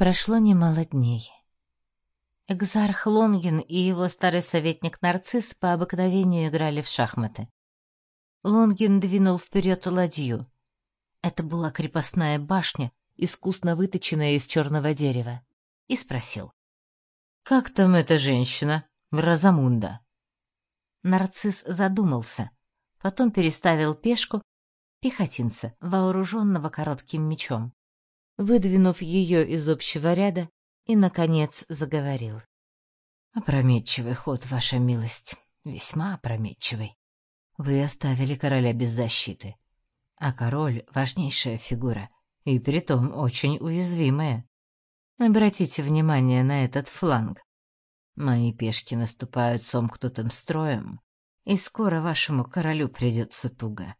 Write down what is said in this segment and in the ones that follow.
Прошло немало дней. Экзарх Лонгин и его старый советник Нарцисс по обыкновению играли в шахматы. Лонгин двинул вперед ладью. Это была крепостная башня, искусно выточенная из черного дерева, и спросил. «Как там эта женщина, Розамунда?» Нарцисс задумался, потом переставил пешку, пехотинца, вооруженного коротким мечом выдвинув ее из общего ряда, и, наконец, заговорил. «Опрометчивый ход, ваша милость, весьма опрометчивый. Вы оставили короля без защиты, а король — важнейшая фигура, и притом очень уязвимая. Обратите внимание на этот фланг. Мои пешки наступают сомкнутым строем, и скоро вашему королю придется туго.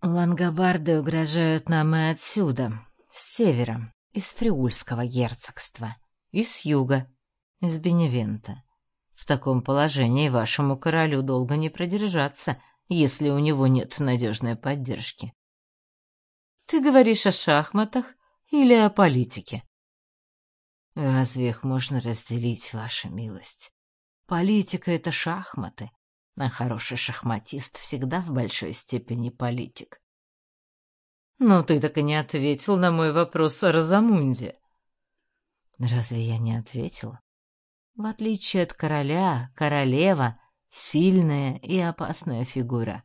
Лангобарды угрожают нам и отсюда, с севера, из Фриульского герцогства, и с юга, из Беневента. В таком положении вашему королю долго не продержаться, если у него нет надежной поддержки. Ты говоришь о шахматах или о политике? Разве их можно разделить, ваша милость? Политика — это шахматы, а хороший шахматист всегда в большой степени политик. Но ты так и не ответил на мой вопрос о Розамунде. Разве я не ответил? В отличие от короля, королева — сильная и опасная фигура.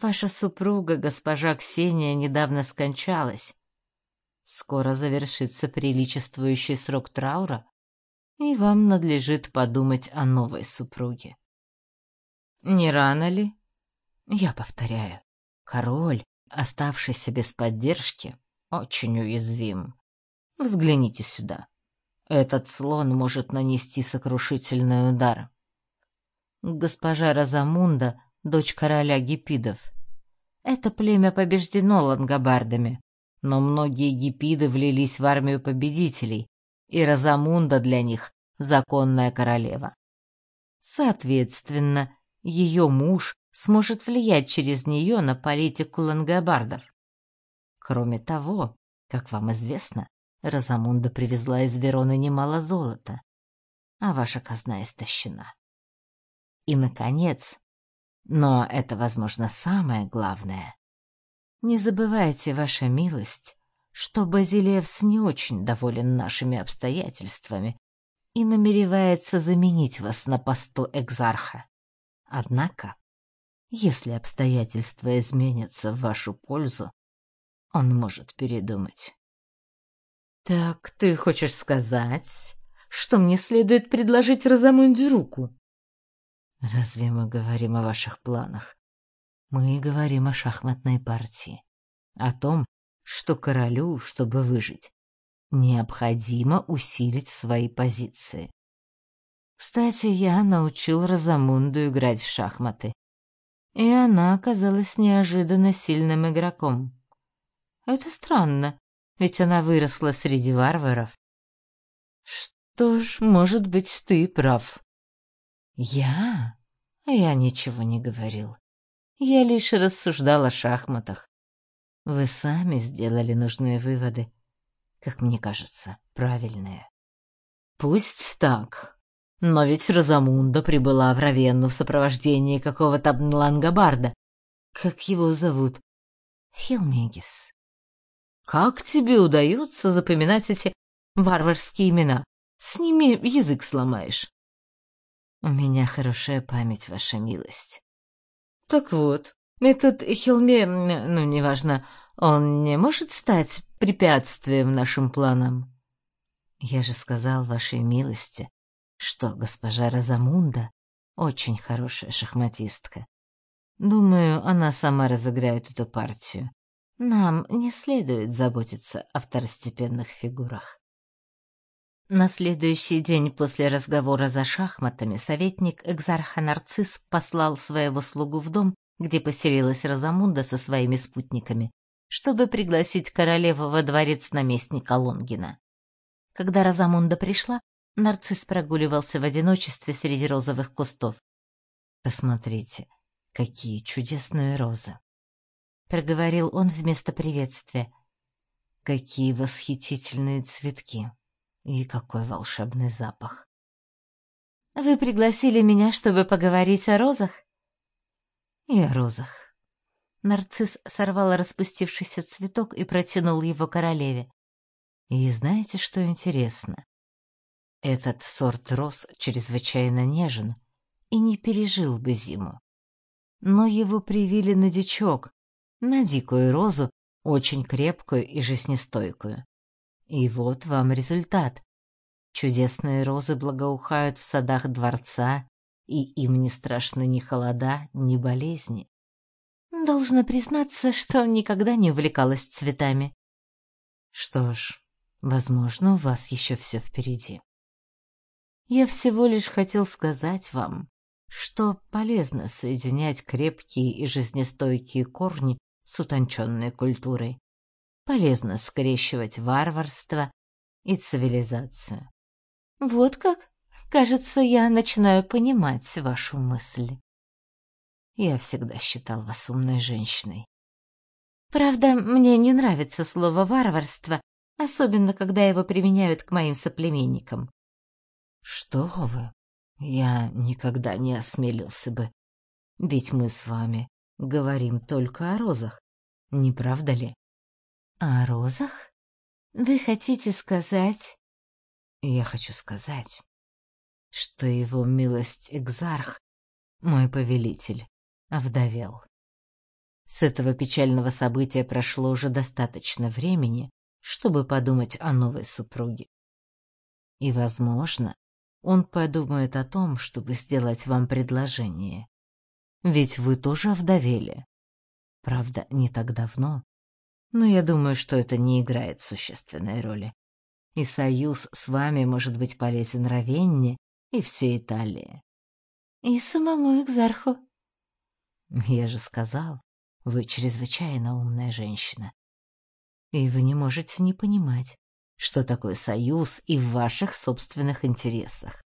Ваша супруга, госпожа Ксения, недавно скончалась. Скоро завершится приличествующий срок траура, и вам надлежит подумать о новой супруге. Не рано ли? Я повторяю, король оставшийся без поддержки, очень уязвим. Взгляните сюда. Этот слон может нанести сокрушительный удар. Госпожа Розамунда — дочь короля гипидов. Это племя побеждено лангобардами, но многие гипиды влились в армию победителей, и Розамунда для них — законная королева. Соответственно, ее муж сможет влиять через нее на политику лангобардов. Кроме того, как вам известно, Розамунда привезла из Вероны немало золота, а ваша казна истощена. И, наконец, но это, возможно, самое главное, не забывайте, ваша милость, что Базилевс не очень доволен нашими обстоятельствами и намеревается заменить вас на посту экзарха. Однако если обстоятельства изменятся в вашу пользу, он может передумать. Так ты хочешь сказать, что мне следует предложить Розамунде руку? Разве мы говорим о ваших планах? Мы говорим о шахматной партии, о том, что королю, чтобы выжить, необходимо усилить свои позиции. Кстати, я научил Розамунду играть в шахматы и она оказалась неожиданно сильным игроком. Это странно, ведь она выросла среди варваров. Что ж, может быть, ты прав. Я? Я ничего не говорил. Я лишь рассуждал о шахматах. Вы сами сделали нужные выводы, как мне кажется, правильные. Пусть так, но ведь Розамунда прибыла в Равенну в сопровождении какого-то лангобарда. Как его зовут? Хелмегис. Как тебе удается запоминать эти варварские имена? С ними язык сломаешь. У меня хорошая память, ваша милость. Так вот, этот Хелме, ну, неважно, он не может стать препятствием нашим планам. Я же сказал вашей милости, что госпожа Розамунда очень хорошая шахматистка. Думаю, она сама разыграет эту партию. Нам не следует заботиться о второстепенных фигурах. На следующий день после разговора за шахматами советник Экзарха Нарцисс послал своего слугу в дом, где поселилась Розамунда со своими спутниками, чтобы пригласить королеву во дворец наместника Лонгина. Когда Розамунда пришла, Нарцисс прогуливался в одиночестве среди розовых кустов. «Посмотрите, какие чудесные розы!» — проговорил он вместо приветствия. Какие восхитительные цветки и какой волшебный запах. Вы пригласили меня, чтобы поговорить о розах? И о розах. Нарцисс сорвал распустившийся цветок и протянул его королеве. И знаете, что интересно? Этот сорт роз чрезвычайно нежен и не пережил бы зиму. Но его привили на дичок, на дикую розу, очень крепкую и жизнестойкую. И вот вам результат. Чудесные розы благоухают в садах дворца, и им не страшны ни холода, ни болезни. Должна признаться, что никогда не увлекалась цветами. Что ж, возможно, у вас еще все впереди. Я всего лишь хотел сказать вам, что полезно соединять крепкие и жизнестойкие корни с утонченной культурой. Полезно скрещивать варварство и цивилизацию. Вот как? Кажется, я начинаю понимать вашу мысль. Я всегда считал вас умной женщиной. Правда, мне не нравится слово «варварство», особенно когда его применяют к моим соплеменникам. Что вы? Я никогда не осмелился бы. Ведь мы с вами говорим только о розах, не правда ли? О розах? Вы хотите сказать? Я хочу сказать, что его милость Экзарх, мой повелитель, овдовел. С этого печального события прошло уже достаточно времени, чтобы подумать о новой супруге. И, возможно, он подумает о том, чтобы сделать вам предложение. Ведь вы тоже овдовели. Правда, не так давно, но я думаю, что это не играет существенной роли. И союз с вами может быть полезен Равенне и всей Италии. И самому Экзарху. Я же сказал, вы чрезвычайно умная женщина. И вы не можете не понимать, что такое союз и в ваших собственных интересах.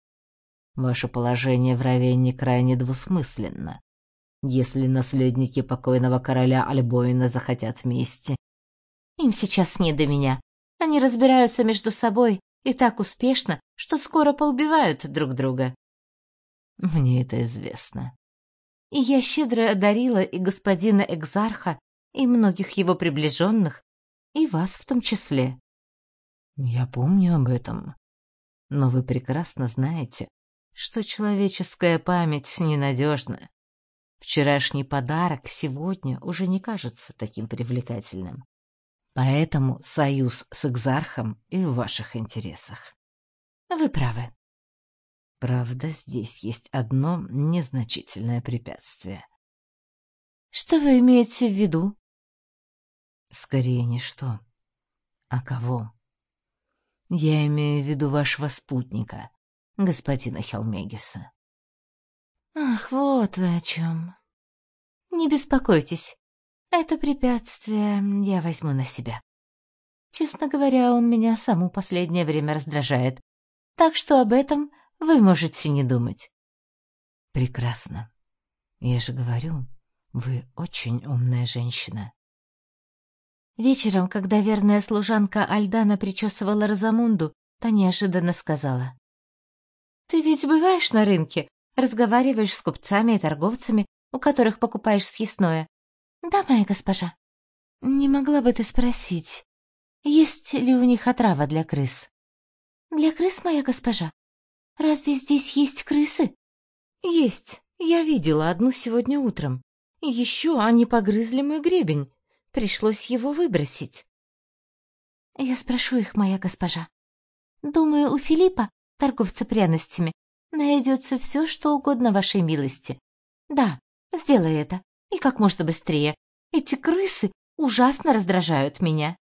Ваше положение в Равенне крайне двусмысленно. Если наследники покойного короля Альбоина захотят мести, им сейчас не до меня. Они разбираются между собой и так успешно, что скоро поубивают друг друга. Мне это известно. И я щедро одарила и господина Экзарха, и многих его приближенных, и вас в том числе. Я помню об этом. Но вы прекрасно знаете, что человеческая память ненадежна. Вчерашний подарок сегодня уже не кажется таким привлекательным. Поэтому союз с Экзархом и в ваших интересах. Вы правы. Правда, здесь есть одно незначительное препятствие. Что вы имеете в виду? Скорее не что, а кого. Я имею в виду вашего спутника, господина Хелмегиса. Ах, вот вы о чем. Не беспокойтесь, это препятствие я возьму на себя. Честно говоря, он меня саму последнее время раздражает, так что об этом вы можете не думать. Прекрасно. Я же говорю, вы очень умная женщина. Вечером, когда верная служанка Альдана причесывала Розамунду, та неожиданно сказала. «Ты ведь бываешь на рынке, разговариваешь с купцами и торговцами, у которых покупаешь съестное. Да, моя госпожа. Не могла бы ты спросить, есть ли у них отрава для крыс? Для крыс, моя госпожа? Разве здесь есть крысы? Есть. Я видела одну сегодня утром. Еще они погрызли мой гребень. Пришлось его выбросить. Я спрошу их, моя госпожа. Думаю, у Филиппа, торговца пряностями, найдется все, что угодно вашей милости. Да, сделай это и как можно быстрее. Эти крысы ужасно раздражают меня.